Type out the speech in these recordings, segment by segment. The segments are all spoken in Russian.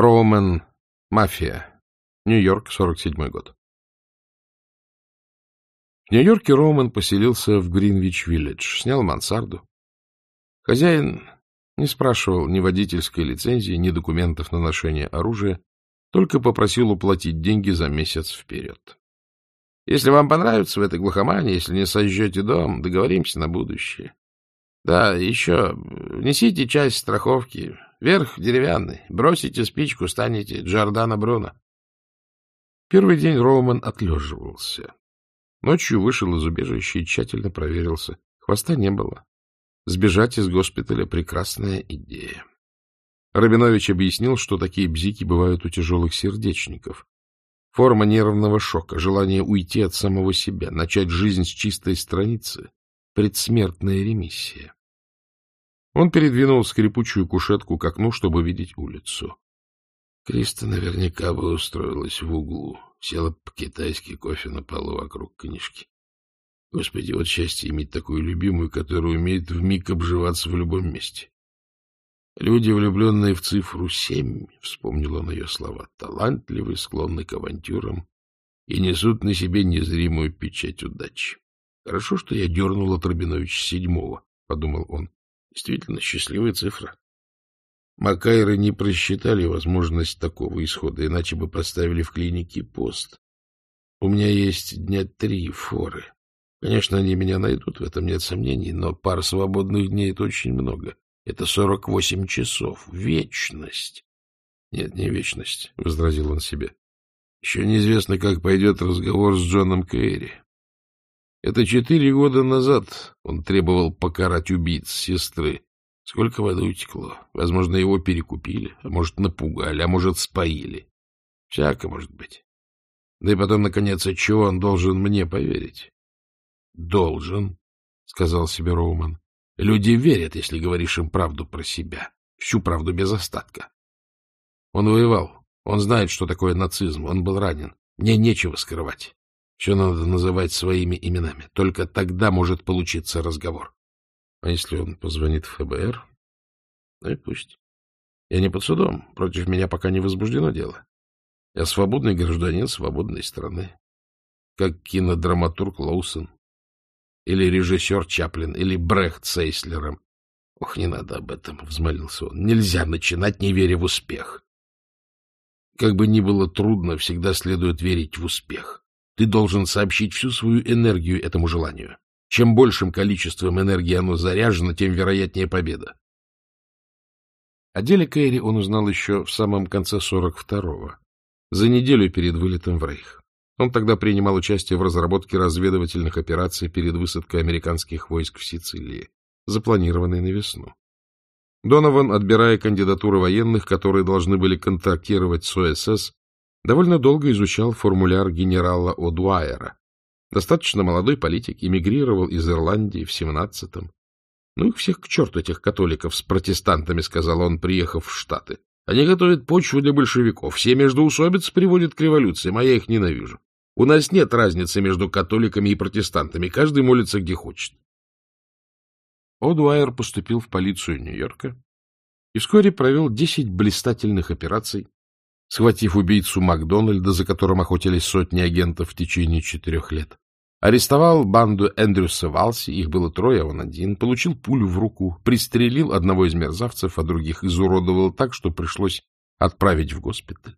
Роумен. Мафия. Нью-Йорк, 47 год. В Нью-Йорке Роумен поселился в Гринвич-Виллидж, снял мансарду. Хозяин не спрашивал ни водительской лицензии, ни документов на ношение оружия, только попросил уплатить деньги за месяц вперед. Если вам понравится в этой глухомане, если не сожжете дом, договоримся на будущее. Да, еще внесите часть страховки. Верх деревянный. Бросите спичку, станете Джордана Бруно. Первый день Роуман отлеживался. Ночью вышел из убежища и тщательно проверился. Хвоста не было. Сбежать из госпиталя — прекрасная идея. Рабинович объяснил, что такие бзики бывают у тяжелых сердечников. Форма нервного шока, желание уйти от самого себя, начать жизнь с чистой страницы, предсмертная ремиссия. Он передвинул скрипучую кушетку к окну, чтобы видеть улицу. Криста наверняка бы устроилась в углу, села по-китайски кофе на полу вокруг книжки. Господи, вот счастье иметь такую любимую, которая умеет вмиг обживаться в любом месте. Люди, влюбленные в цифру семь, — вспомнил он ее слова, — талантливы, склонны к авантюрам и несут на себе незримую печать удачи. Хорошо, что я дернул от Рабиновича седьмого, — подумал он. Действительно, счастливая цифра. Макайры не просчитали возможность такого исхода, иначе бы поставили в клинике пост. У меня есть дня три форы. Конечно, они меня найдут, в этом нет сомнений, но пар свободных дней — это очень много. Это сорок восемь часов. Вечность. Нет, не вечность, — возразил он себе. Еще неизвестно, как пойдет разговор с Джоном Кейри. Это четыре года назад он требовал покарать убийц сестры. Сколько воды утекло. Возможно, его перекупили, а может, напугали, а может, споили. Всяко может быть. Да и потом, наконец, отчего он должен мне поверить? — Должен, — сказал себе Роуман. — Люди верят, если говоришь им правду про себя. Всю правду без остатка. Он воевал. Он знает, что такое нацизм. Он был ранен. Мне нечего скрывать. Все надо называть своими именами. Только тогда может получиться разговор. А если он позвонит в ФБР? Ну и пусть. Я не под судом. Против меня пока не возбуждено дело. Я свободный гражданин свободной страны. Как кинодраматург Лоусон. Или режиссер Чаплин. Или Брехт с Эйслером. Ох, не надо об этом, — взмолился он. Нельзя начинать, не веря в успех. Как бы ни было трудно, всегда следует верить в успех. Ты должен сообщить всю свою энергию этому желанию. Чем большим количеством энергии оно заряжено, тем вероятнее победа. О деле Кэрри он узнал еще в самом конце 42-го, за неделю перед вылетом в Рейх. Он тогда принимал участие в разработке разведывательных операций перед высадкой американских войск в Сицилии, запланированной на весну. Донован, отбирая кандидатуры военных, которые должны были контактировать с ОСС, довольно долго изучал формуляр генерала О'Дуайера. Достаточно молодой политик, эмигрировал из Ирландии в семнадцатом. Ну их всех к черту, этих католиков с протестантами, сказал он, приехав в Штаты. Они готовят почву для большевиков. Все междоусобицы приводят к революциям, а я их ненавижу. У нас нет разницы между католиками и протестантами. Каждый молится где хочет. О'Дуайер поступил в полицию Нью-Йорка и вскоре провел десять блистательных операций, схватив убийцу Макдональда, за которым охотились сотни агентов в течение четырех лет. Арестовал банду Эндрюса Валси, их было трое, а он один, получил пулю в руку, пристрелил одного из мерзавцев, а других изуродовал так, что пришлось отправить в госпиталь.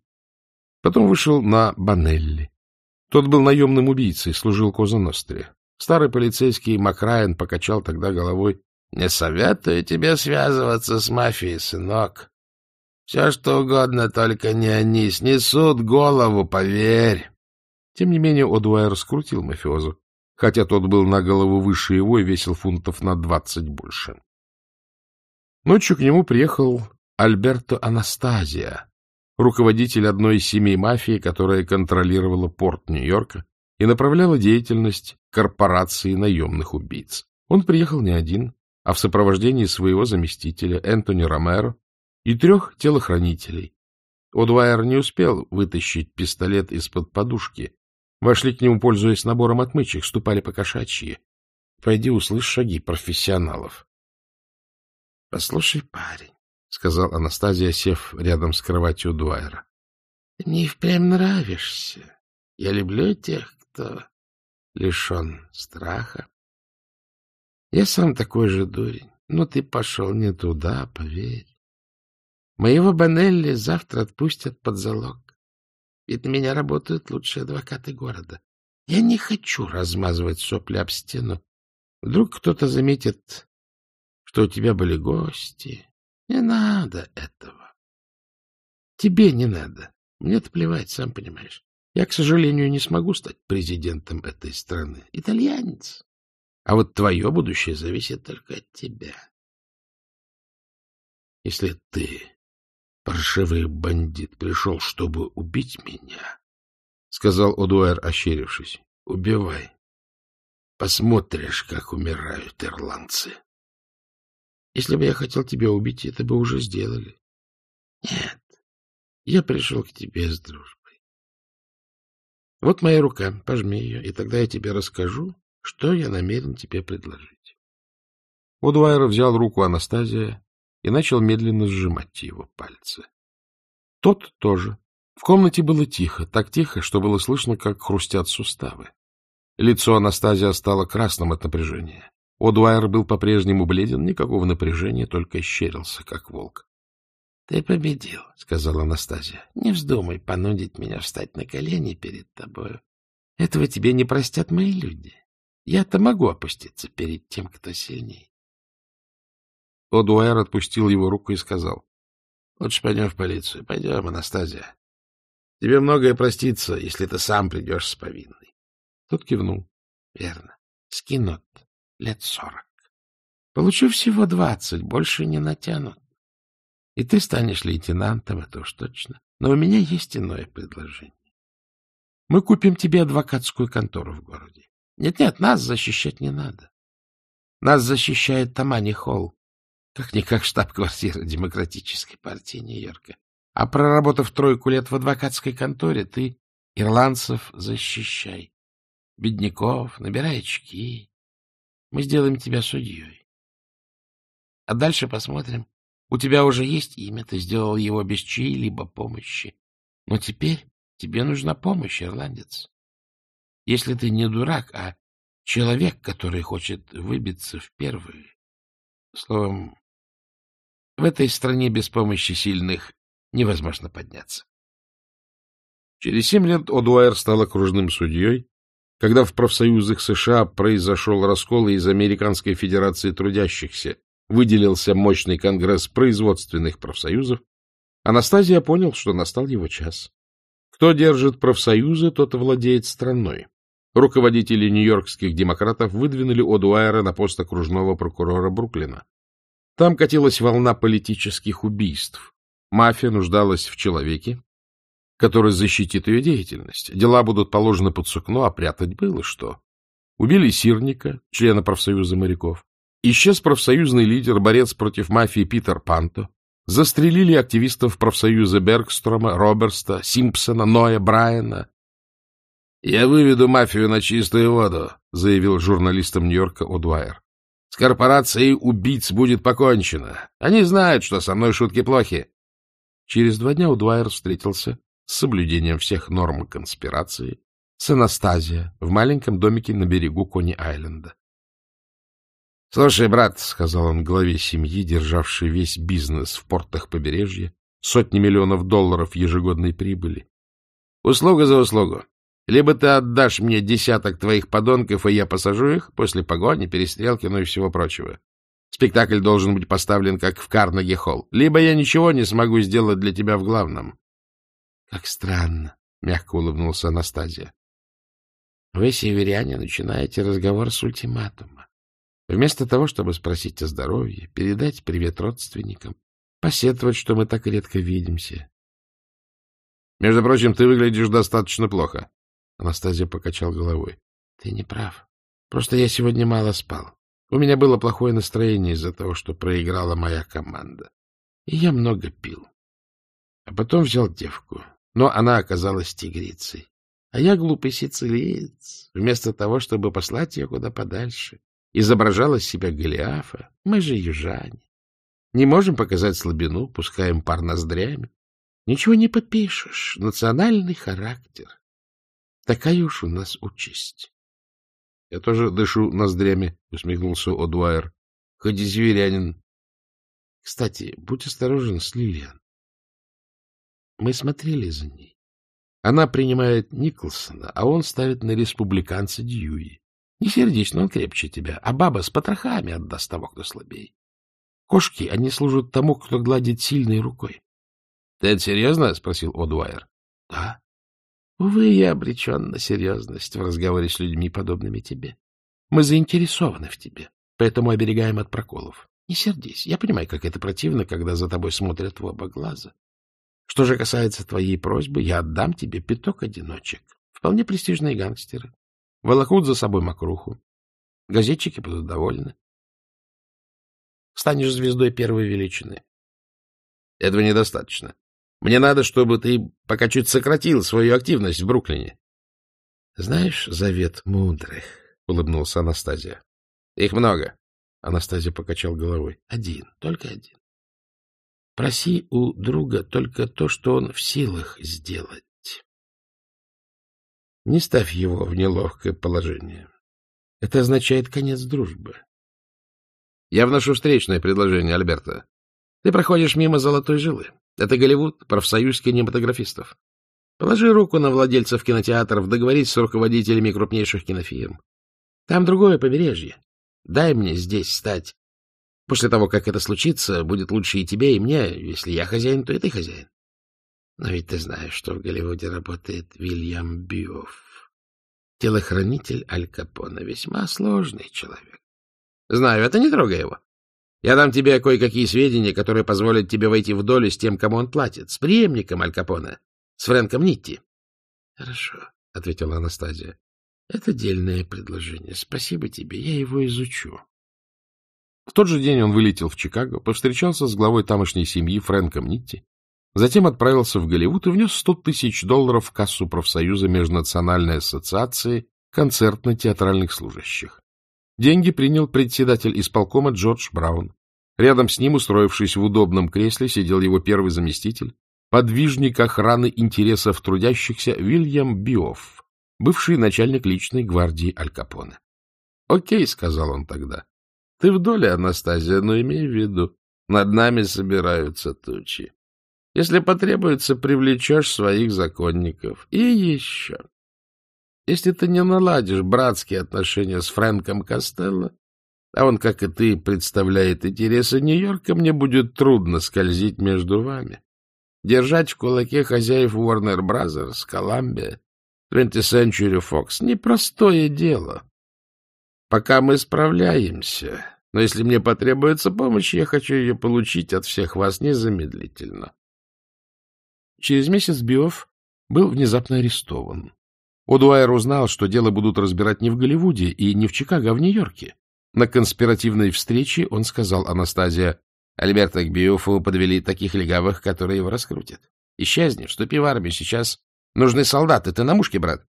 Потом вышел на Банелли. Тот был наемным убийцей, служил Коза Ностре. Старый полицейский Макрайн покачал тогда головой. — Не советую тебе связываться с мафией, сынок. Все, что угодно, только не они. Снесут голову, поверь. Тем не менее, Одуайр скрутил мафиозу, хотя тот был на голову выше его и весил фунтов на двадцать больше. Ночью к нему приехал Альберто Анастазия, руководитель одной из семей мафии, которая контролировала порт Нью-Йорка и направляла деятельность корпорации наемных убийц. Он приехал не один, а в сопровождении своего заместителя Энтони Ромеро и трех телохранителей. Одвайер не успел вытащить пистолет из-под подушки. Вошли к нему, пользуясь набором отмычек, ступали по кошачьи. Пойди услышь шаги профессионалов. — Послушай, парень, — сказал Анастазия, сев рядом с кроватью Дуайра. — Мне впрямь нравишься. Я люблю тех, кто лишен страха. Я сам такой же дурень, но ты пошел не туда, поверь. Моего Банелли завтра отпустят под залог. Ведь на меня работают лучшие адвокаты города. Я не хочу размазывать сопли об стену. Вдруг кто-то заметит, что у тебя были гости. Не надо этого. Тебе не надо. Мне-то плевать, сам понимаешь. Я, к сожалению, не смогу стать президентом этой страны. Итальянец. А вот твое будущее зависит только от тебя. Если ты, паршивый бандит, пришел, чтобы убить меня, — сказал Одуэр, ощерившись, — убивай. Посмотришь, как умирают ирландцы. Если бы я хотел тебя убить, это бы уже сделали. Нет, я пришел к тебе с дружбой. Вот моя рука, пожми ее, и тогда я тебе расскажу, что я намерен тебе предложить. Удуайер взял руку Анастазия и начал медленно сжимать его пальцы. Тот тоже. В комнате было тихо, так тихо, что было слышно, как хрустят суставы. Лицо Анастазия стало красным от напряжения. Одуайер был по-прежнему бледен, никакого напряжения, только щерился, как волк. — Ты победил, — сказала Анастазия. — Не вздумай понудить меня встать на колени перед тобою. Этого тебе не простят мои люди. Я-то могу опуститься перед тем, кто сильней. Одуайер отпустил его руку и сказал. — Лучше пойдем в полицию. Пойдем, Анастазия. Тебе многое простится, если ты сам придешь с повинной. Тот кивнул. — Верно. Скинут лет сорок. Получу всего двадцать, больше не натянут. И ты станешь лейтенантом, это уж точно. Но у меня есть иное предложение. Мы купим тебе адвокатскую контору в городе. Нет-нет, нас защищать не надо. Нас защищает Тамани Холл, как-никак штаб-квартира Демократической партии Нью-Йорка. А проработав тройку лет в адвокатской конторе, ты ирландцев защищай. Бедняков, набирай очки. Мы сделаем тебя судьей. А дальше посмотрим. У тебя уже есть имя, ты сделал его без чьей-либо помощи. Но теперь тебе нужна помощь, ирландец. Если ты не дурак, а человек, который хочет выбиться в первые. Словом, в этой стране без помощи сильных невозможно подняться. Через семь лет Одуайер стал окружным судьей, когда в профсоюзах США произошел раскол из Американской Федерации трудящихся выделился мощный конгресс производственных профсоюзов, Анастазия понял, что настал его час. Кто держит профсоюзы, тот владеет страной. Руководители нью-йоркских демократов выдвинули Одуайера на пост окружного прокурора Бруклина. Там катилась волна политических убийств. Мафия нуждалась в человеке, который защитит ее деятельность. Дела будут положены под сукно, а прятать было что. Убили Сирника, члена профсоюза моряков. Исчез профсоюзный лидер, борец против мафии Питер Панто. Застрелили активистов профсоюза Бергстрома, Роберста, Симпсона, Ноя, Брайана. — Я выведу мафию на чистую воду, — заявил журналистам Нью-Йорка Одуайер. — С корпорацией убийц будет покончено. Они знают, что со мной шутки плохи. Через два дня Удвайер встретился с соблюдением всех норм конспирации с Анастазия в маленьком домике на берегу Кони-Айленда. — Слушай, брат, — сказал он главе семьи, державшей весь бизнес в портах побережья, сотни миллионов долларов ежегодной прибыли. — Услуга за услугу. Либо ты отдашь мне десяток твоих подонков, и я посажу их после погони, перестрелки, ну и всего прочего. Спектакль должен быть поставлен, как в Карнеги-холл. Либо я ничего не смогу сделать для тебя в главном. — Как странно, — мягко улыбнулся Анастазия. — Вы, северяне, начинаете разговор с ультиматума. Вместо того, чтобы спросить о здоровье, передать привет родственникам, посетовать, что мы так редко видимся. — Между прочим, ты выглядишь достаточно плохо. Анастазия покачал головой. — Ты не прав. Просто я сегодня мало спал. У меня было плохое настроение из-за того, что проиграла моя команда. И я много пил. А потом взял девку. Но она оказалась тигрицей. А я глупый сицилиец. Вместо того, чтобы послать ее куда подальше, изображала из себя Голиафа. Мы же южане. Не можем показать слабину, пускаем пар ноздрями. Ничего не попишешь. Национальный характер. Такая уж у нас участь. — Я тоже дышу ноздрями, — усмехнулся Одуайер. — Хоть и зверянин. — Кстати, будь осторожен с Лилиан. Мы смотрели за ней. Она принимает Николсона, а он ставит на республиканца Дьюи. Не сердечно, он крепче тебя, а баба с потрохами отдаст того, кто слабее. Кошки, они служат тому, кто гладит сильной рукой. — Ты это серьезно? — спросил Одуайер. — Да. Увы, я обречен на серьезность в разговоре с людьми, подобными тебе. Мы заинтересованы в тебе, поэтому оберегаем от проколов. Не сердись. Я понимаю, как это противно, когда за тобой смотрят в оба глаза. Что же касается твоей просьбы, я отдам тебе пяток одиночек. Вполне престижные гангстеры. Волокут за собой мокруху. Газетчики будут довольны. Станешь звездой первой величины. Этого недостаточно. Мне надо, чтобы ты пока чуть сократил свою активность в Бруклине. — Знаешь завет мудрых? — улыбнулся Анастазия. — Их много. Анастазия покачал головой. — Один, только один. Проси у друга только то, что он в силах сделать. Не ставь его в неловкое положение. Это означает конец дружбы. Я вношу встречное предложение, Альберта. Ты проходишь мимо золотой жилы. Это Голливуд, профсоюз кинематографистов. Положи руку на владельцев кинотеатров, договорись с руководителями крупнейших кинофирм. Там другое побережье. Дай мне здесь стать. После того, как это случится, будет лучше и тебе, и мне. Если я хозяин, то и ты хозяин. Но ведь ты знаешь, что в Голливуде работает Вильям Бьюфф. Телохранитель Аль Капона. Весьма сложный человек. Знаю, это не трогай его. Я дам тебе кое-какие сведения, которые позволят тебе войти в долю с тем, кому он платит, с преемником Аль Капона, с Фрэнком Нитти. — Хорошо, — ответила Анастазия. — Это дельное предложение. Спасибо тебе, я его изучу. В тот же день он вылетел в Чикаго, повстречался с главой тамошней семьи Фрэнком Нитти, затем отправился в Голливуд и внес 100 тысяч долларов в кассу профсоюза Межнациональной ассоциации концертно-театральных служащих. Деньги принял председатель исполкома Джордж Браун. Рядом с ним, устроившись в удобном кресле, сидел его первый заместитель, подвижник охраны интересов трудящихся Вильям Биофф, бывший начальник личной гвардии Аль Капоне. — Окей, — сказал он тогда. — Ты в доле, Анастазия, но имей в виду, над нами собираются тучи. Если потребуется, привлечешь своих законников. И еще. Если ты не наладишь братские отношения с Фрэнком Костелло, а он, как и ты, представляет интересы Нью-Йорка, мне будет трудно скользить между вами. Держать в кулаке хозяев Warner Brothers, Columbia, 20th Century Fox — непростое дело. Пока мы справляемся, но если мне потребуется помощь, я хочу ее получить от всех вас незамедлительно. Через месяц Биофф был внезапно арестован. Одуайер узнал, что дело будут разбирать не в Голливуде и не в Чикаго, а в Нью-Йорке. На конспиративной встрече он сказал Анастазия, Альберта к Биофу подвели таких легавых, которые его раскрутят. Исчезни, вступи в армию, сейчас нужны солдаты, ты на мушке, брат.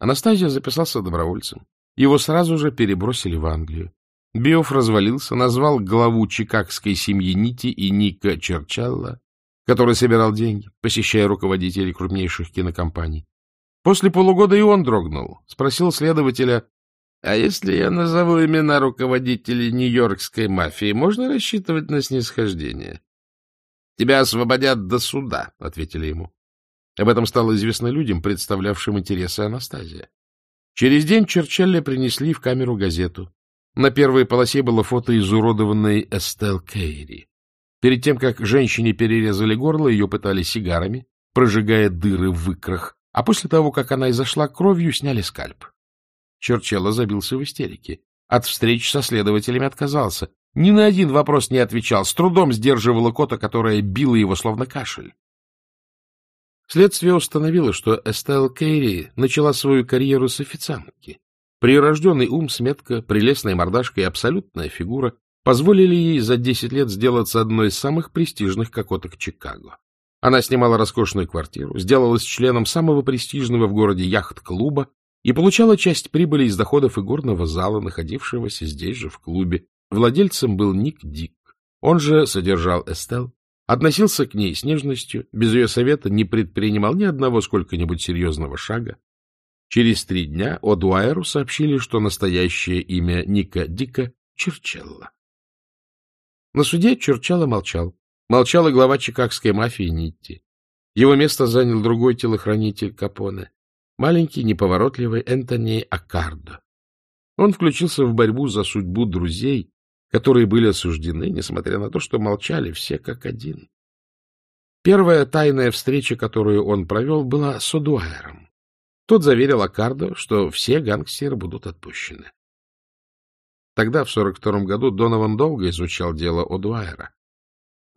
Анастазия записался добровольцем. Его сразу же перебросили в Англию. Биоф развалился, назвал главу чикагской семьи Нити и Ника Черчалла, который собирал деньги, посещая руководителей крупнейших кинокомпаний. После полугода и он дрогнул. Спросил следователя, а если я назову имена руководителей нью-йоркской мафии, можно рассчитывать на снисхождение? — Тебя освободят до суда, — ответили ему. Об этом стало известно людям, представлявшим интересы Анастазия. Через день Черчелле принесли в камеру газету. На первой полосе было фото изуродованной Эстел Кейри. Перед тем, как женщине перерезали горло, ее пытали сигарами, прожигая дыры в икрах, а после того, как она изошла кровью, сняли скальп. Черчелло забился в истерике. От встреч со следователями отказался. Ни на один вопрос не отвечал, с трудом сдерживала кота, которая била его словно кашель. Следствие установило, что Эстел Кейри начала свою карьеру с официантки. Прирожденный ум, сметка, прелестная мордашка и абсолютная фигура позволили ей за десять лет сделаться одной из самых престижных кокоток Чикаго. Она снимала роскошную квартиру, сделалась членом самого престижного в городе яхт-клуба и получала часть прибыли из доходов игорного зала, находившегося здесь же, в клубе. Владельцем был Ник Дик, Он же содержал Эстел, относился к ней с нежностью, без ее совета не предпринимал ни одного сколько-нибудь серьезного шага. Через три дня О'Дуайеру сообщили, что настоящее имя Ника Дика — Черчелла. На суде Черчелла молчал. Молчал и глава чикагской мафии Нитти. Его место занял другой телохранитель Капоне, маленький неповоротливый Энтони Аккардо. Он включился в борьбу за судьбу друзей, которые были осуждены, несмотря на то, что молчали все как один. Первая тайная встреча, которую он провел, была с Одуайером. Тот заверил Аккардо, что все гангстеры будут отпущены. Тогда, в 42-м году, Донован долго изучал дело Одуайера.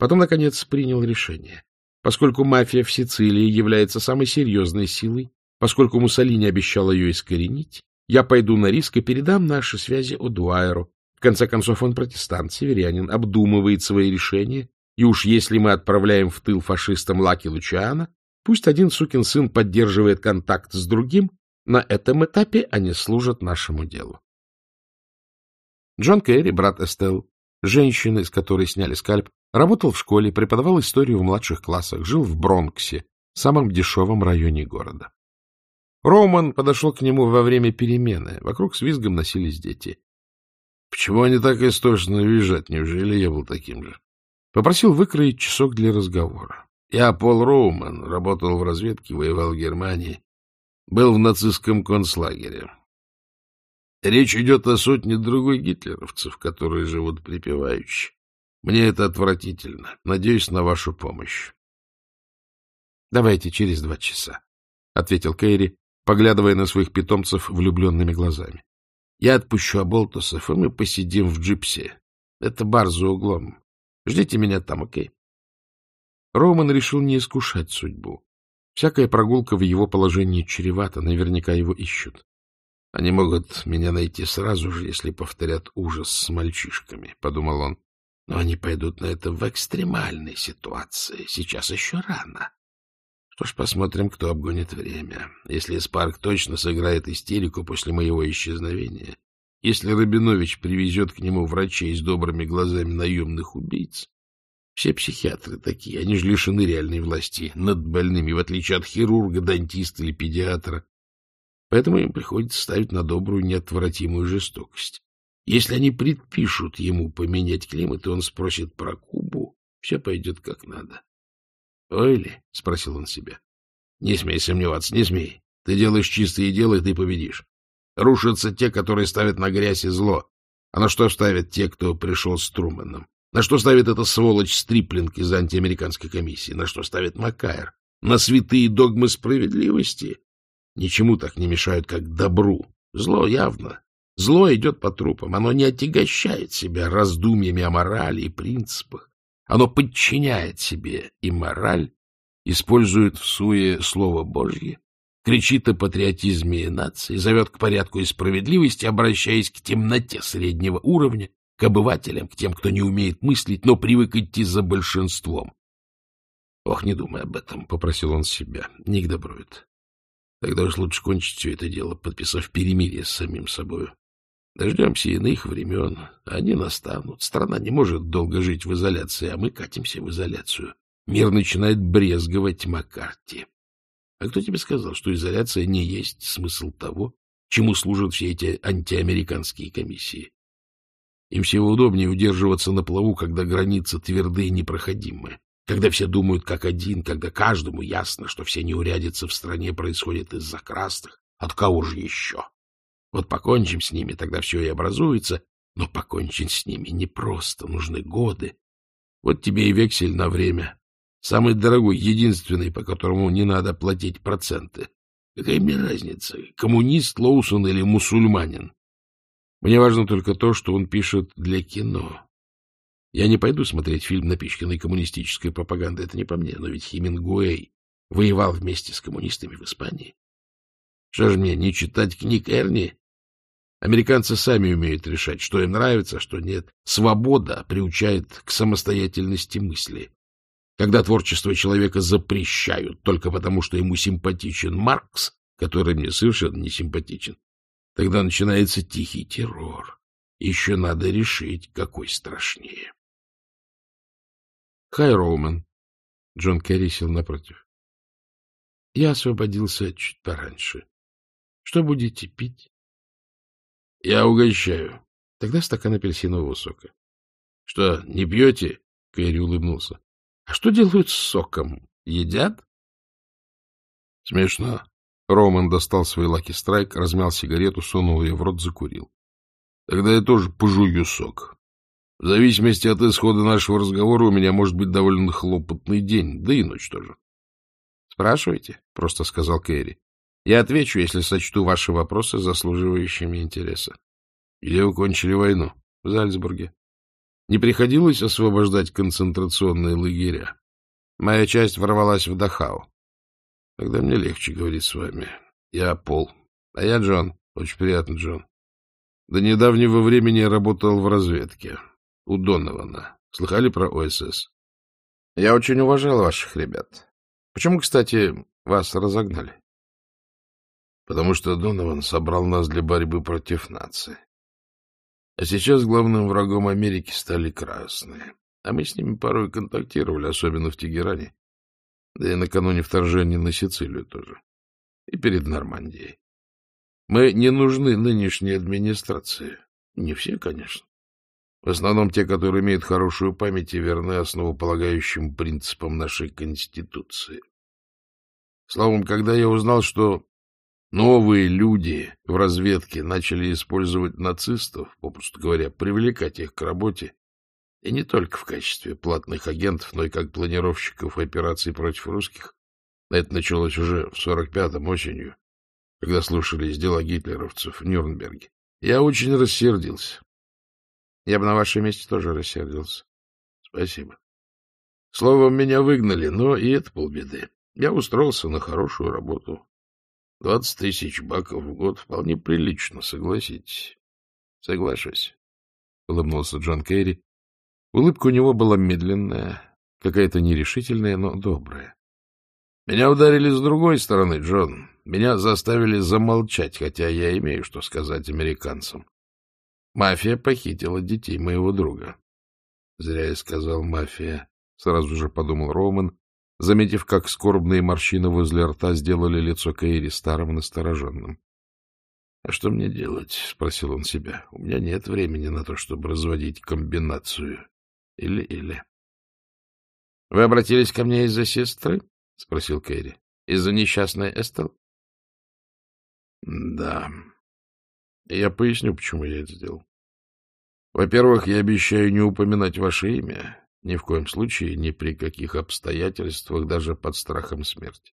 Потом, наконец, принял решение. Поскольку мафия в Сицилии является самой серьезной силой, поскольку Муссолини обещал ее искоренить, я пойду на риск и передам наши связи Одуайеру, в конце концов, он протестант, северянин, обдумывает свои решения, и уж если мы отправляем в тыл фашистам Лаки Лучиана, пусть один сукин сын поддерживает контакт с другим, на этом этапе они служат нашему делу. Джон Керри, брат Эстел, женщины, с которой сняли скальп, работал в школе, преподавал историю в младших классах, жил в Бронксе, самом дешевом районе города. Роуман подошел к нему во время перемены. Вокруг с визгом носились дети. Почему они так истошно визжат? Неужели я был таким же? Попросил выкроить часок для разговора. Я Пол Роуман, работал в разведке, воевал в Германии, был в нацистском концлагере. Речь идет о сотне другой гитлеровцев, которые живут припеваючи. Мне это отвратительно. Надеюсь на вашу помощь. — Давайте через два часа, — ответил Кейри, поглядывая на своих питомцев влюбленными глазами. Я отпущу Аболтусов, и мы посидим в джипсе. Это бар за углом. Ждите меня там, окей? Роман решил не искушать судьбу. Всякая прогулка в его положении чревата, наверняка его ищут. Они могут меня найти сразу же, если повторят ужас с мальчишками, — подумал он. Но они пойдут на это в экстремальной ситуации. Сейчас еще рано. Что ж, посмотрим, кто обгонит время. Если Спарк точно сыграет истерику после моего исчезновения, если Рабинович привезет к нему врачей с добрыми глазами наемных убийц, все психиатры такие, они же лишены реальной власти над больными, в отличие от хирурга, дантиста или педиатра. Поэтому им приходится ставить на добрую неотвратимую жестокость. Если они предпишут ему поменять климат, и он спросит про Кубу, все пойдет как надо. Ой ли? — спросил он себя. — Не смей сомневаться, не смей. Ты делаешь чистые дела, и ты победишь. Рушатся те, которые ставят на грязь и зло. А на что ставят те, кто пришел с Трумэном? На что ставит эта сволочь Стриплинг из антиамериканской комиссии? На что ставит Макайр? На святые догмы справедливости? Ничему так не мешают, как добру. Зло явно. Зло идет по трупам. Оно не отягощает себя раздумьями о морали и принципах. Оно подчиняет себе и мораль, использует в суе слово Божье, кричит о патриотизме и нации, зовет к порядку и справедливости, обращаясь к темноте среднего уровня, к обывателям, к тем, кто не умеет мыслить, но привык идти за большинством. «Ох, не думай об этом», — попросил он себя, — «не к добру это. Тогда уж лучше кончить все это дело, подписав перемирие с самим собою. Дождемся иных времен, они настанут. Страна не может долго жить в изоляции, а мы катимся в изоляцию. Мир начинает брезговать Маккарти. А кто тебе сказал, что изоляция не есть смысл того, чему служат все эти антиамериканские комиссии? Им всего удобнее удерживаться на плаву, когда границы твердые и непроходимые, когда все думают как один, когда каждому ясно, что все неурядицы в стране происходят из-за красных. От кого же еще? Вот покончим с ними, тогда все и образуется. Но покончить с ними непросто, нужны годы. Вот тебе и вексель на время. Самый дорогой, единственный, по которому не надо платить проценты. Какая мне разница, коммунист Лоусон или мусульманин? Мне важно только то, что он пишет для кино. Я не пойду смотреть фильм, напичканный коммунистической пропагандой. Это не по мне, но ведь Хемингуэй воевал вместе с коммунистами в Испании. Что же мне, не читать книг Эрни? Американцы сами умеют решать, что им нравится, что нет. Свобода приучает к самостоятельности мысли. Когда творчество человека запрещают только потому, что ему симпатичен Маркс, который мне совершенно не симпатичен, тогда начинается тихий террор. Еще надо решить, какой страшнее. — Хай, Роумен. Джон Керри сел напротив. — Я освободился чуть пораньше. Что будете пить? — Я угощаю. Тогда стакан апельсинового сока. — Что, не пьете? — Кэрри улыбнулся. — А что делают с соком? Едят? — Смешно. Роман достал свой лаки-страйк, размял сигарету, сунул ее в рот, закурил. — Тогда я тоже пожую сок. В зависимости от исхода нашего разговора у меня может быть довольно хлопотный день, да и ночь тоже. — Спрашивайте, — просто сказал Кэрри. — Я отвечу, если сочту ваши вопросы заслуживающими интереса. — Где вы кончили войну? — В Зальцбурге. Не приходилось освобождать концентрационные лагеря. Моя часть ворвалась в Дахау. Тогда мне легче говорить с вами. Я Пол. А я Джон. Очень приятно, Джон. До недавнего времени я работал в разведке. У Донована. Слыхали про ОСС? Я очень уважал ваших ребят. Почему, кстати, вас разогнали? Потому что Донован собрал нас для борьбы против нации. А сейчас главным врагом Америки стали красные. А мы с ними порой контактировали, особенно в Тегеране. Да и накануне вторжения на Сицилию тоже. И перед Нормандией. Мы не нужны нынешней администрации. Не все, конечно. В основном те, которые имеют хорошую память и верны основополагающим принципам нашей Конституции. Словом, когда я узнал, что Новые люди в разведке начали использовать нацистов, попросту говоря, привлекать их к работе, и не только в качестве платных агентов, но и как планировщиков операций против русских. Это началось уже в 45-м осенью, когда слушались дела гитлеровцев в Нюрнберге. Я очень рассердился. Я бы на вашем месте тоже рассердился. Спасибо. Словом, меня выгнали, но и это полбеды. Я устроился на хорошую работу. Двадцать тысяч баков в год вполне прилично, согласитесь. — Соглашусь, — улыбнулся Джон Керри. Улыбка у него была медленная, какая-то нерешительная, но добрая. — Меня ударили с другой стороны, Джон. Меня заставили замолчать, хотя я имею что сказать американцам. Мафия похитила детей моего друга. — Зря я сказал «мафия», — сразу же подумал Роман, заметив, как скорбные морщины возле рта сделали лицо Каири старым и настороженным. — А что мне делать? — спросил он себя. — У меня нет времени на то, чтобы разводить комбинацию. Или-или. — Вы обратились ко мне из-за сестры? — спросил Кэрри. — Из-за несчастной Эстел? — Да. Я поясню, почему я это сделал. Во-первых, я обещаю не упоминать ваше имя ни в коем случае, ни при каких обстоятельствах, даже под страхом смерти.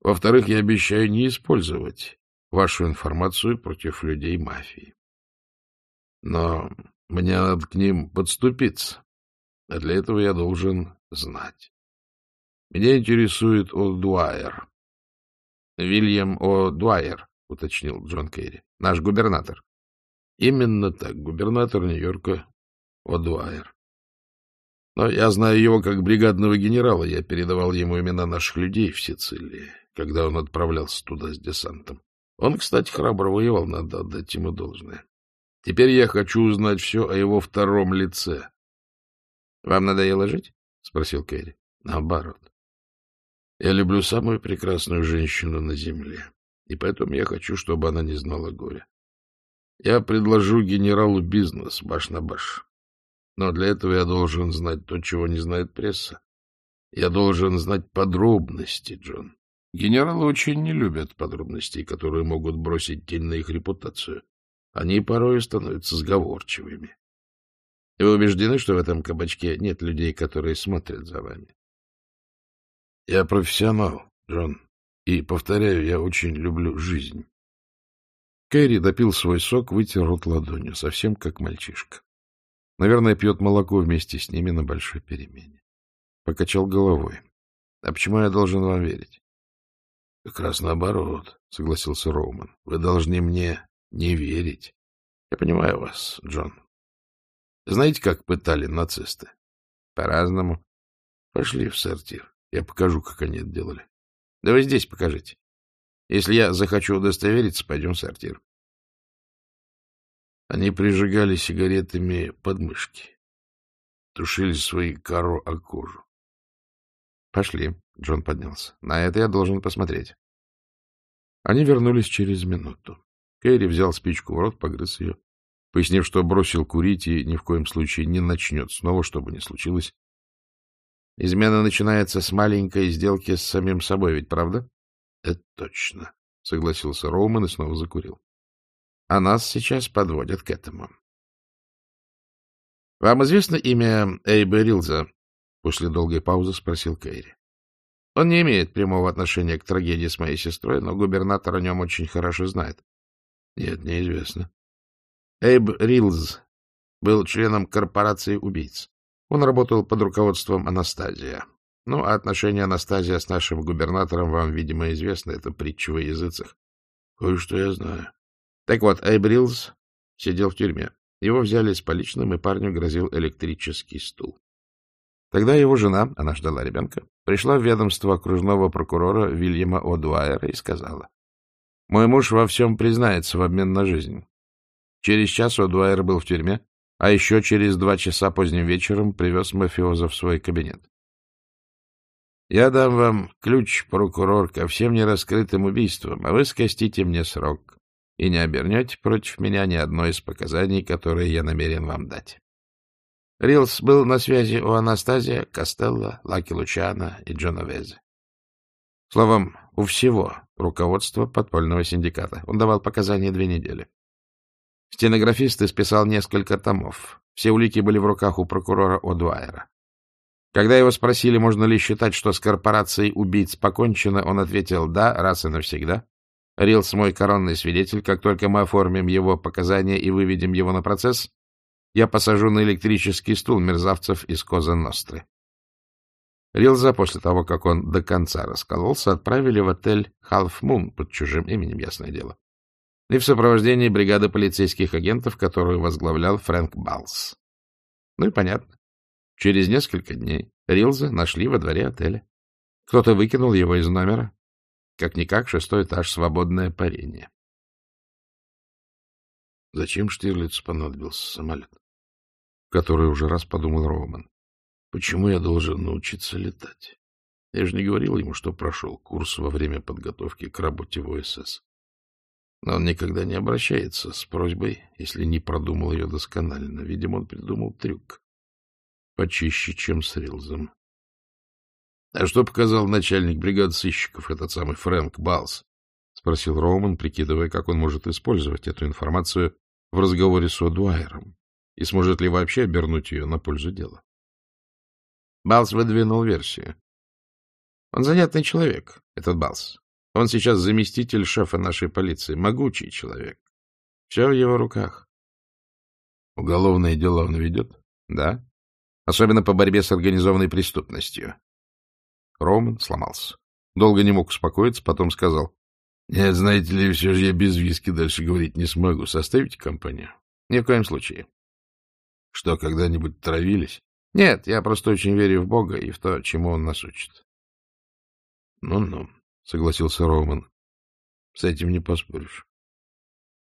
Во-вторых, я обещаю не использовать вашу информацию против людей мафии. Но мне надо к ним подступиться, а для этого я должен знать. Меня интересует О'Дуайер. — Вильям О'Дуайер, — уточнил Джон Керри. — Наш губернатор. — Именно так, губернатор Нью-Йорка О'Дуайер. Но я знаю его как бригадного генерала. Я передавал ему имена наших людей в Сицилии, когда он отправлялся туда с десантом. Он, кстати, храбро воевал, надо отдать ему должное. Теперь я хочу узнать все о его втором лице. — Вам надоело жить? — спросил Кэрри. — Наоборот. Я люблю самую прекрасную женщину на земле, и поэтому я хочу, чтобы она не знала горя. Я предложу генералу бизнес баш на баш. Но для этого я должен знать то, чего не знает пресса. Я должен знать подробности, Джон. Генералы очень не любят подробностей, которые могут бросить тень на их репутацию. Они порой становятся сговорчивыми. Вы убеждены, что в этом кабачке нет людей, которые смотрят за вами? Я профессионал, Джон, и, повторяю, я очень люблю жизнь. Кэрри допил свой сок, вытер рот ладонью, совсем как мальчишка. Наверное, пьет молоко вместе с ними на большой перемене. Покачал головой. — А почему я должен вам верить? — Как раз наоборот, — согласился Роуман. — Вы должны мне не верить. Я понимаю вас, Джон. Знаете, как пытали нацисты? — По-разному. Пошли в сортир. Я покажу, как они это делали. Да вы здесь покажите. Если я захочу удостовериться, пойдем в сортир. Они прижигали сигаретами подмышки. тушили свои кору о кожу. — Пошли, — Джон поднялся. — На это я должен посмотреть. Они вернулись через минуту. Кэрри взял спичку в рот, погрыз ее, пояснив, что бросил курить и ни в коем случае не начнет снова, что бы ни случилось. Измена начинается с маленькой сделки с самим собой, ведь правда? — Это точно, — согласился Роуман и снова закурил. — А нас сейчас подводят к этому. — Вам известно имя Эйба Рилза? — после долгой паузы спросил Кэрри. Он не имеет прямого отношения к трагедии с моей сестрой, но губернатор о нем очень хорошо знает. — Нет, неизвестно. Эйб Рилз был членом корпорации убийц. Он работал под руководством Анастазия. Ну, а отношения Анастазия с нашим губернатором вам, видимо, известно. Это притча во языцах. Кое-что я знаю. Так вот, Эйб Рилз сидел в тюрьме. Его взяли с поличным, и парню грозил электрический стул. Тогда его жена, она ждала ребенка, пришла в ведомство окружного прокурора Вильяма О'Дуайера и сказала, «Мой муж во всем признается в обмен на жизнь». Через час О'Дуайер был в тюрьме, а еще через два часа поздним вечером привез мафиоза в свой кабинет. «Я дам вам ключ, прокурор, ко всем нераскрытым убийствам, а вы скостите мне срок и не обернете против меня ни одно из показаний, которые я намерен вам дать». Рилс был на связи у Анастазия, Костелло, Лаки Лучана и Джона Везе. Словом, у всего руководства подпольного синдиката. Он давал показания две недели. Стенографист исписал несколько томов. Все улики были в руках у прокурора О'Дуайера. Когда его спросили, можно ли считать, что с корпорацией убийц покончено, он ответил «да, раз и навсегда». Рилс мой коронный свидетель. Как только мы оформим его показания и выведем его на процесс, я посажу на электрический стул мерзавцев из Коза Ностры. Рилза, после того, как он до конца раскололся, отправили в отель Half Moon под чужим именем, ясное дело. И в сопровождении бригады полицейских агентов, которую возглавлял Фрэнк Балс. Ну и понятно. Через несколько дней Рилза нашли во дворе отеля. Кто-то выкинул его из номера. Как-никак, шестой этаж, свободное парение. Зачем Штирлицу понадобился самолет? который уже раз подумал Роман. Почему я должен научиться летать? Я же не говорил ему, что прошел курс во время подготовки к работе в ОСС. Но он никогда не обращается с просьбой, если не продумал ее досконально. Видимо, он придумал трюк. Почище, чем с Рилзом. — А что показал начальник бригады сыщиков, этот самый Фрэнк Балс? — спросил Роман, прикидывая, как он может использовать эту информацию в разговоре с О'Дуайером и сможет ли вообще обернуть ее на пользу дела. Балс выдвинул версию. Он занятный человек, этот Балс. Он сейчас заместитель шефа нашей полиции, могучий человек. Все в его руках. Уголовные дела он ведет? Да. Особенно по борьбе с организованной преступностью. Роман сломался. Долго не мог успокоиться, потом сказал. — Нет, знаете ли, все же я без виски дальше говорить не смогу. Составите компанию? — Ни в коем случае. Что, когда-нибудь травились? Нет, я просто очень верю в Бога и в то, чему Он нас учит. Ну-ну, согласился Роман. С этим не поспоришь.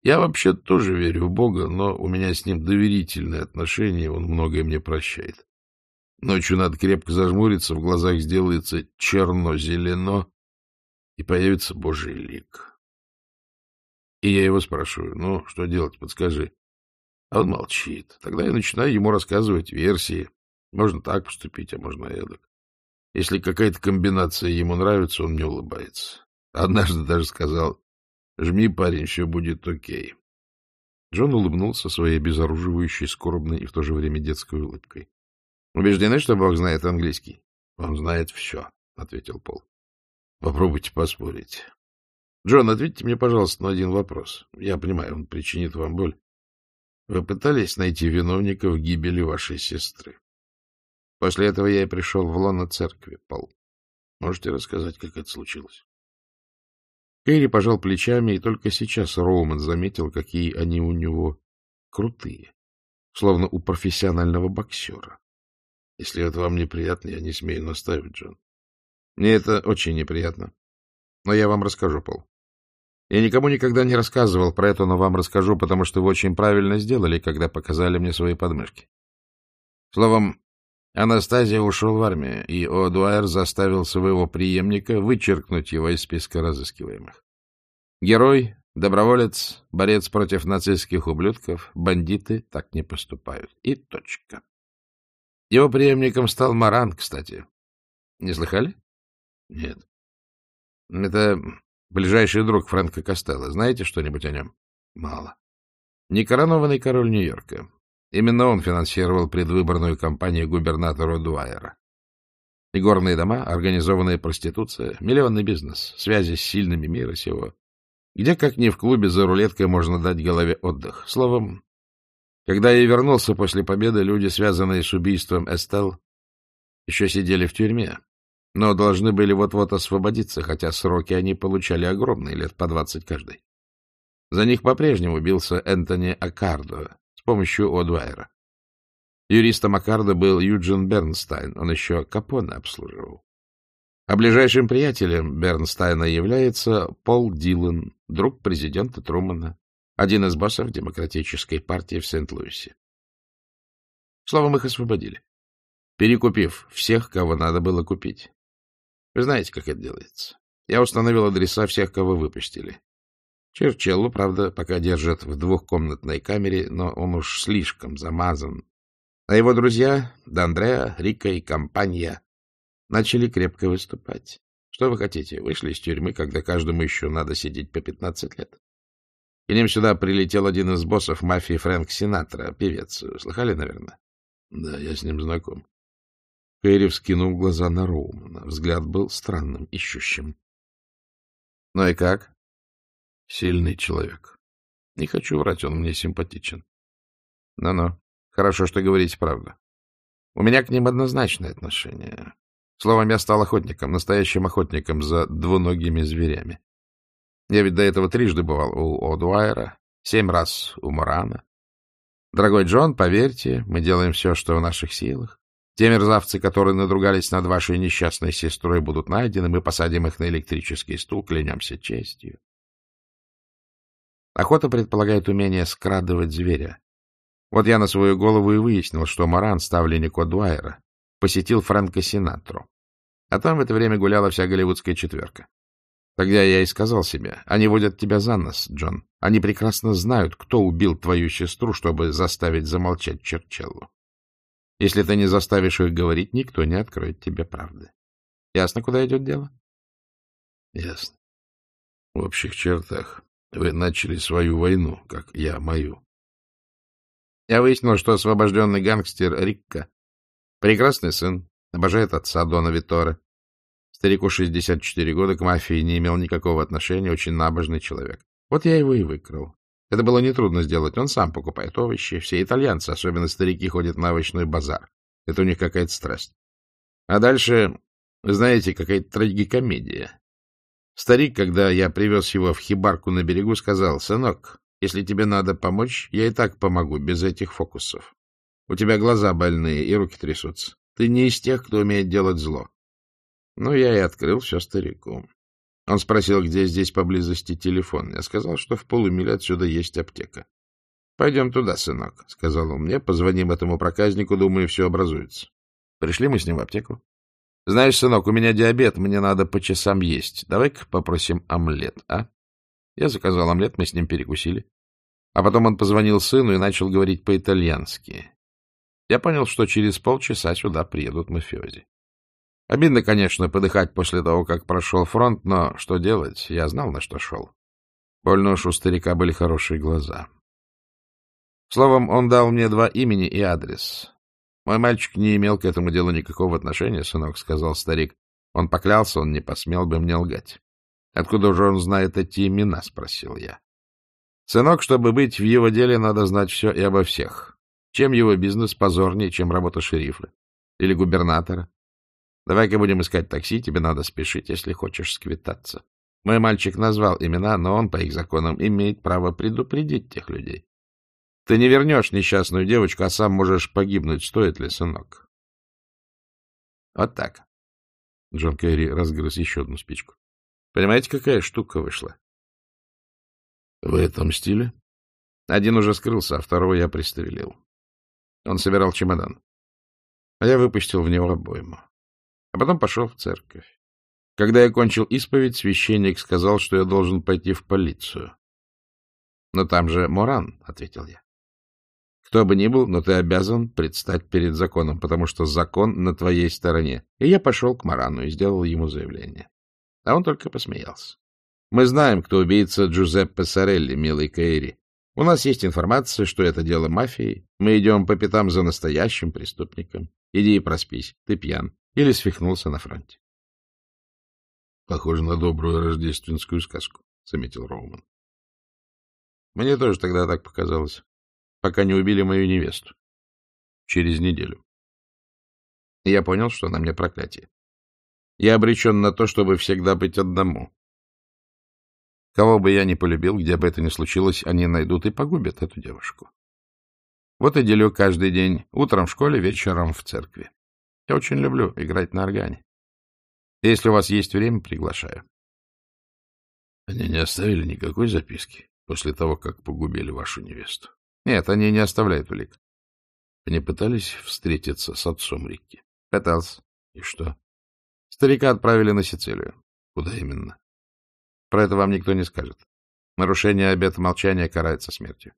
Я вообще тоже верю в Бога, но у меня с ним доверительные отношения, он многое мне прощает. Ночью надо крепко зажмуриться, в глазах сделается черно-зелено, и появится Божий лик. И я его спрашиваю, ну, что делать, подскажи. А он молчит. Тогда я начинаю ему рассказывать версии. Можно так поступить, а можно эдак. Если какая-то комбинация ему нравится, он мне улыбается. Однажды даже сказал, жми, парень, все будет окей. Джон улыбнулся своей безоруживающей, скорбной и в то же время детской улыбкой. — Убеждены, что Бог знает английский? — Он знает все, — ответил Пол. — Попробуйте поспорить. — Джон, ответьте мне, пожалуйста, на один вопрос. Я понимаю, он причинит вам боль. Вы пытались найти виновников гибели вашей сестры. После этого я и пришел в лоно церкви, Пол. Можете рассказать, как это случилось? Кэрри пожал плечами, и только сейчас Роуман заметил, какие они у него крутые, словно у профессионального боксера. Если это вам неприятно, я не смею наставить, Джон. Мне это очень неприятно. Но я вам расскажу, Пол. Я никому никогда не рассказывал про это, но вам расскажу, потому что вы очень правильно сделали, когда показали мне свои подмышки. Словом, Анастазия ушел в армию, и О'Дуайер заставил своего преемника вычеркнуть его из списка разыскиваемых. Герой, доброволец, борец против нацистских ублюдков, бандиты так не поступают. И точка. Его преемником стал Маран, кстати. Не слыхали? Нет. Это ближайший друг Фрэнка Костелло. Знаете что-нибудь о нем? Мало. Некоронованный король Нью-Йорка. Именно он финансировал предвыборную кампанию губернатора Дуайера. Игорные дома, организованная проституция, миллионный бизнес, связи с сильными мира сего. Где, как ни в клубе за рулеткой, можно дать голове отдых. Словом, когда я вернулся после победы, люди, связанные с убийством Эстел, еще сидели в тюрьме, но должны были вот-вот освободиться, хотя сроки они получали огромные, лет по двадцать каждый. За них по-прежнему бился Энтони Аккардо с помощью О'Двайера. Юристом Аккардо был Юджин Бернстайн, он еще Капоне обслуживал. А ближайшим приятелем Бернстайна является Пол Дилан, друг президента Трумана, один из боссов демократической партии в Сент-Луисе. Словом, их освободили, перекупив всех, кого надо было купить. Вы знаете, как это делается. Я установил адреса всех, кого выпустили. Черчеллу, правда, пока держат в двухкомнатной камере, но он уж слишком замазан. А его друзья, Д'Андреа, Рика и компания, начали крепко выступать. Что вы хотите? Вышли из тюрьмы, когда каждому еще надо сидеть по пятнадцать лет. К ним сюда прилетел один из боссов мафии Фрэнк Синатра, певец. Слыхали, наверное? Да, я с ним знаком. Кэрри вскинул глаза на Роумана. Взгляд был странным, ищущим. — Ну и как? Сильный человек. Не хочу врать, он мне симпатичен. Ну-ну, хорошо, что говорите правду. У меня к ним однозначное отношение. Словом, я стал охотником, настоящим охотником за двуногими зверями. Я ведь до этого трижды бывал у Одуайра, семь раз у Морана. Дорогой Джон, поверьте, мы делаем все, что в наших силах. Те мерзавцы, которые надругались над вашей несчастной сестрой, будут найдены, мы посадим их на электрический стул, клянемся честью. Охота предполагает умение скрадывать зверя. Вот я на свою голову и выяснил, что Моран, ставленник Одуайра, посетил Фрэнка Синатру. А там в это время гуляла вся голливудская четверка. Тогда я и сказал себе, они водят тебя за нос, Джон. Они прекрасно знают, кто убил твою сестру, чтобы заставить замолчать Черчеллу. Если ты не заставишь их говорить, никто не откроет тебе правды. Ясно, куда идет дело? Ясно. В общих чертах вы начали свою войну, как я мою. Я выяснил, что освобожденный гангстер Рикка — прекрасный сын, обожает отца Дона Витора. Старику 64 года к мафии не имел никакого отношения, очень набожный человек. Вот я его и выкрал. Это было нетрудно сделать, он сам покупает овощи. Все итальянцы, особенно старики, ходят на овощной базар. Это у них какая-то страсть. А дальше, вы знаете, какая-то трагикомедия. Старик, когда я привез его в хибарку на берегу, сказал, «Сынок, если тебе надо помочь, я и так помогу, без этих фокусов. У тебя глаза больные и руки трясутся. Ты не из тех, кто умеет делать зло». Ну, я и открыл все старику. Он спросил, где здесь поблизости телефон. Я сказал, что в полумиле отсюда есть аптека. — Пойдем туда, сынок, — сказал он мне. — Позвоним этому проказнику, думаю, все образуется. Пришли мы с ним в аптеку. Знаешь, сынок, у меня диабет, мне надо по часам есть. Давай-ка попросим омлет, а? Я заказал омлет, мы с ним перекусили. А потом он позвонил сыну и начал говорить по-итальянски. Я понял, что через полчаса сюда приедут мафиози. Обидно, конечно, подыхать после того, как прошел фронт, но что делать? Я знал, на что шел. Больно уж у старика были хорошие глаза. Словом, он дал мне два имени и адрес. Мой мальчик не имел к этому делу никакого отношения, сынок, — сказал старик. Он поклялся, он не посмел бы мне лгать. — Откуда же он знает эти имена? — спросил я. — Сынок, чтобы быть в его деле, надо знать все и обо всех. Чем его бизнес позорнее, чем работа шерифа или губернатора? Давай-ка будем искать такси, тебе надо спешить, если хочешь сквитаться. Мой мальчик назвал имена, но он, по их законам, имеет право предупредить тех людей. Ты не вернешь несчастную девочку, а сам можешь погибнуть. Стоит ли, сынок? Вот так. Джон Керри разгрыз еще одну спичку. Понимаете, какая штука вышла? В этом стиле? Один уже скрылся, а второго я пристрелил. Он собирал чемодан. а я выпустил в него обойму. А потом пошел в церковь. Когда я кончил исповедь, священник сказал, что я должен пойти в полицию. — Но там же Моран, — ответил я. — Кто бы ни был, но ты обязан предстать перед законом, потому что закон на твоей стороне. И я пошел к Морану и сделал ему заявление. А он только посмеялся. Мы знаем, кто убийца Джузеппе Сорелли, милый Каири. У нас есть информация, что это дело мафии. Мы идем по пятам за настоящим преступником. Иди и проспись, ты пьян. Или свихнулся на фронте. — Похоже на добрую рождественскую сказку, — заметил Роуман. Мне тоже тогда так показалось, пока не убили мою невесту. Через неделю. Я понял, что на мне проклятие. Я обречен на то, чтобы всегда быть одному. Кого бы я ни полюбил, где бы это ни случилось, они найдут и погубят эту девушку. Вот и делю каждый день, утром в школе, вечером в церкви. Я очень люблю играть на органе. Если у вас есть время, приглашаю. Они не оставили никакой записки после того, как погубили вашу невесту? Нет, они не оставляют улик. Они пытались встретиться с отцом Рикки? Пытался. И что? Старика отправили на Сицилию. Куда именно? Про это вам никто не скажет. Нарушение обета молчания карается смертью.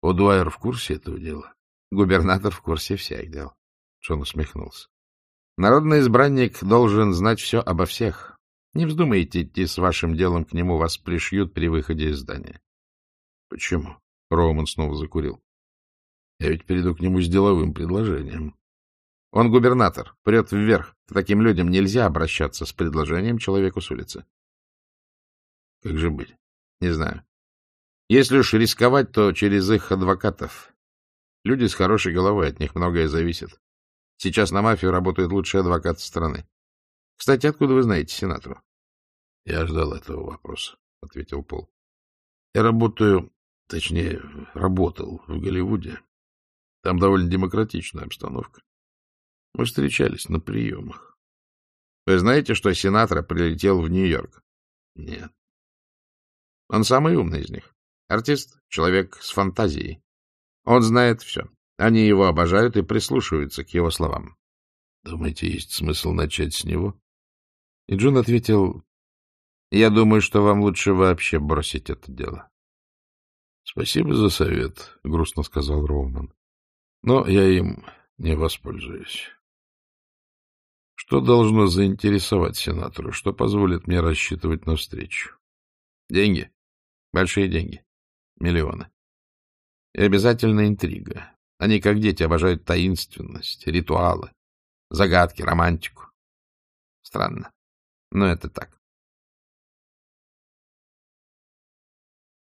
Удуайер в курсе этого дела? Губернатор в курсе всех дел. Джон усмехнулся. Народный избранник должен знать все обо всех. Не вздумайте идти с вашим делом к нему, вас пришьют при выходе из здания. — Почему? — Роуман снова закурил. — Я ведь приду к нему с деловым предложением. Он губернатор, прет вверх. К таким людям нельзя обращаться с предложением человеку с улицы. — Как же быть? — Не знаю. Если уж рисковать, то через их адвокатов. Люди с хорошей головой, от них многое зависит. Сейчас на мафию работают лучшие адвокаты страны. Кстати, откуда вы знаете сенатора? — Я ждал этого вопроса, — ответил Пол. — Я работаю, точнее, работал в Голливуде. Там довольно демократичная обстановка. Мы встречались на приемах. Вы знаете, что сенатор прилетел в Нью-Йорк? Нет. Он самый умный из них. Артист, человек с фантазией. Он знает все. Они его обожают и прислушиваются к его словам. Думаете, есть смысл начать с него? И Джун ответил, я думаю, что вам лучше вообще бросить это дело. — Спасибо за совет, — грустно сказал Роуман. — Но я им не воспользуюсь. Что должно заинтересовать сенатора? Что позволит мне рассчитывать на встречу? Деньги. Большие деньги. Миллионы. И обязательно интрига. Они, как дети, обожают таинственность, ритуалы, загадки, романтику. Странно, но это так.